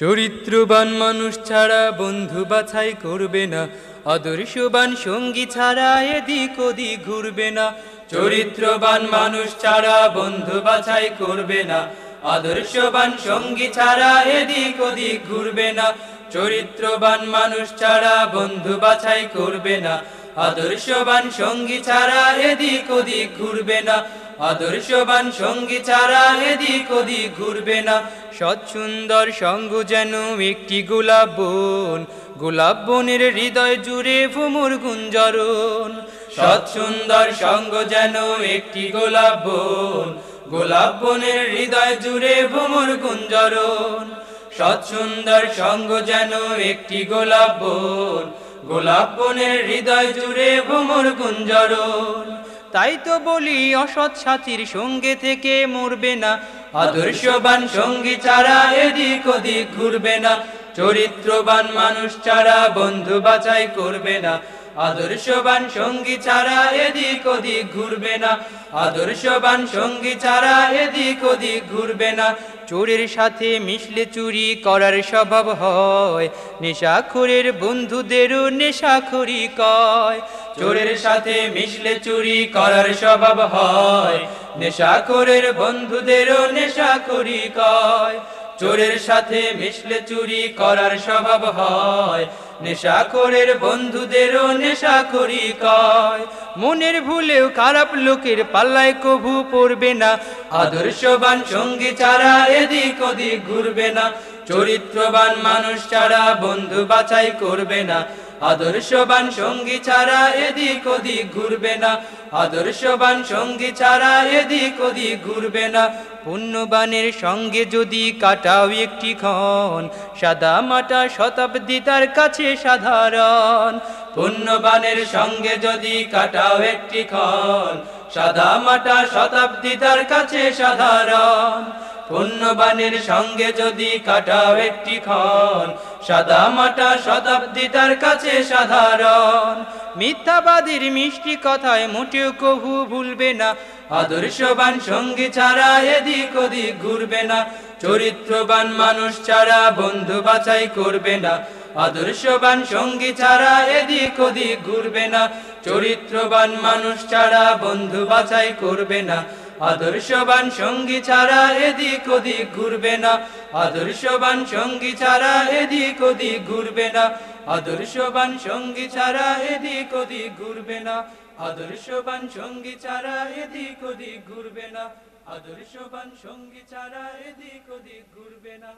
চরিত্রবান মানুষ ছাড়া বন্ধু বাছাই করবে না। আদর্শবান সঙ্গী ছাড়া এদিক ওদিক ঘুরবে না। চরিত্রবান মানুষ ছাড়া বন্ধু বাছাই করবে না। আদর্শবান সঙ্গী ছাড়া এদিক ওদিক ঘুরবে না। চরিত্রবান মানুষ ছাড়া বন্ধু বাছাই করবে না। আদর্শবান সঙ্গী ছাড়া এদিক ওদিক ঘুরবে না। আদর্শবান সঙ্গী ছাড়া এদিক ওদিক ঘুরবে না। সৎ সুন্দর সঙ্গ যেন একটি গোলাপ বোন। গোলাপ বনের হৃদয় জুড়ে ভুমুর গুঞ্জরণ। সৎ সুন্দর সঙ্গ যেন একটি গোলাপ বন। গোলাপ বনের হৃদয় জুড়ে ভুমুর গুঞ্জরণ। সৎ সুন্দর সঙ্গ যেন একটি গোলাপ বন। গোলাপ বনের হৃদয় জুড়ে ভ্রমর গুঞ্জরণ। তাই তো বলি অসৎ সাথীর সঙ্গে থেকে মরবে না। আদর্শবান সঙ্গী ছাড়া এদিক ওদিক ঘুরবে না। চরিত্রবান মানুষ ছাড়া বন্ধু বাছাই করবে না। আদর্শবান সঙ্গী ছাড়া এদিক ওদিক ঘুরবে না। আদর্শবান সঙ্গী ছাড়া এদিক ওদিক ঘুরবে না। চোরের সাথে মিশলে চুরি করার স্বভাব হয়। নেশাখোরের বন্ধুদেরও নেশাখুরি কয়। চোরের সাথে মিশলে চুরি করার স্বভাব হয়। নেশাখোরের বন্ধুদেরও নেশাখুরি কয়। চোরের সাথে মিশলে চুরি করার স্বভাব হয়। নেশা নেশাখোরের বন্ধুদেরও নেশাখুরি কয়। মনের ভুলেও খারাপ লোকের পাল্লায় কভু পড়বে না। আদর্শবান সঙ্গী ছাড়া এদিক ওদিক ঘুরবে না। চরিত্রবান মানুষ ছাড়া বন্ধু বাছাই করবে না। আদর্শবান সঙ্গী ছাড়া এদিক ওদিক ঘুরবে না। আদর্শবান সঙ্গী ছাড়া এদিক ওদিক ঘুরবে না। পুণ্যবানের সঙ্গে যদি কাটাও একটি ক্ষণ, সাদা মাটা শতাব্দী তার কাছে সাধারণ। পুণ্যবানের সঙ্গে যদি কাটাও একটি ক্ষণ সাদা মাটা শতাব্দী তার কাছে সাধারণ। পুণ্যবানের সঙ্গে যদি কাটাও একটি ক্ষণ সাদা মাটা শতাব্দী তার কাছে সাধারণ। মিথ্যাবাদীর মিষ্টি কথায় মোটেও কভু ভুলবে না, আদর্শবান সঙ্গী ছাড়া এদিক ওদিক ঘুরবে না, চরিত্রবান মানুষ ছাড়া বন্ধু বাছাই করবে না। আদর্শবান সঙ্গী ছাড়া এদিক ওদিক ঘুরবে না। চরিত্রবান মানুষ ছাড়া বন্ধু বাছাই করবে না। আদর্শবান সঙ্গী ছাড়া এদিক ওদিক ঘুরবে না। আদর্শবান সঙ্গী ছাড়া এদিক ওদিক ঘুরবে না। আদর্শবান সঙ্গী ছাড়া এদিক ওদিক ঘুরবে না। আদর্শবান সঙ্গী ছাড়া এদিক ওদিক ঘুরবে না। আদর্শবান সঙ্গী ছাড়া এদিক ওদিক ঘুরবে না।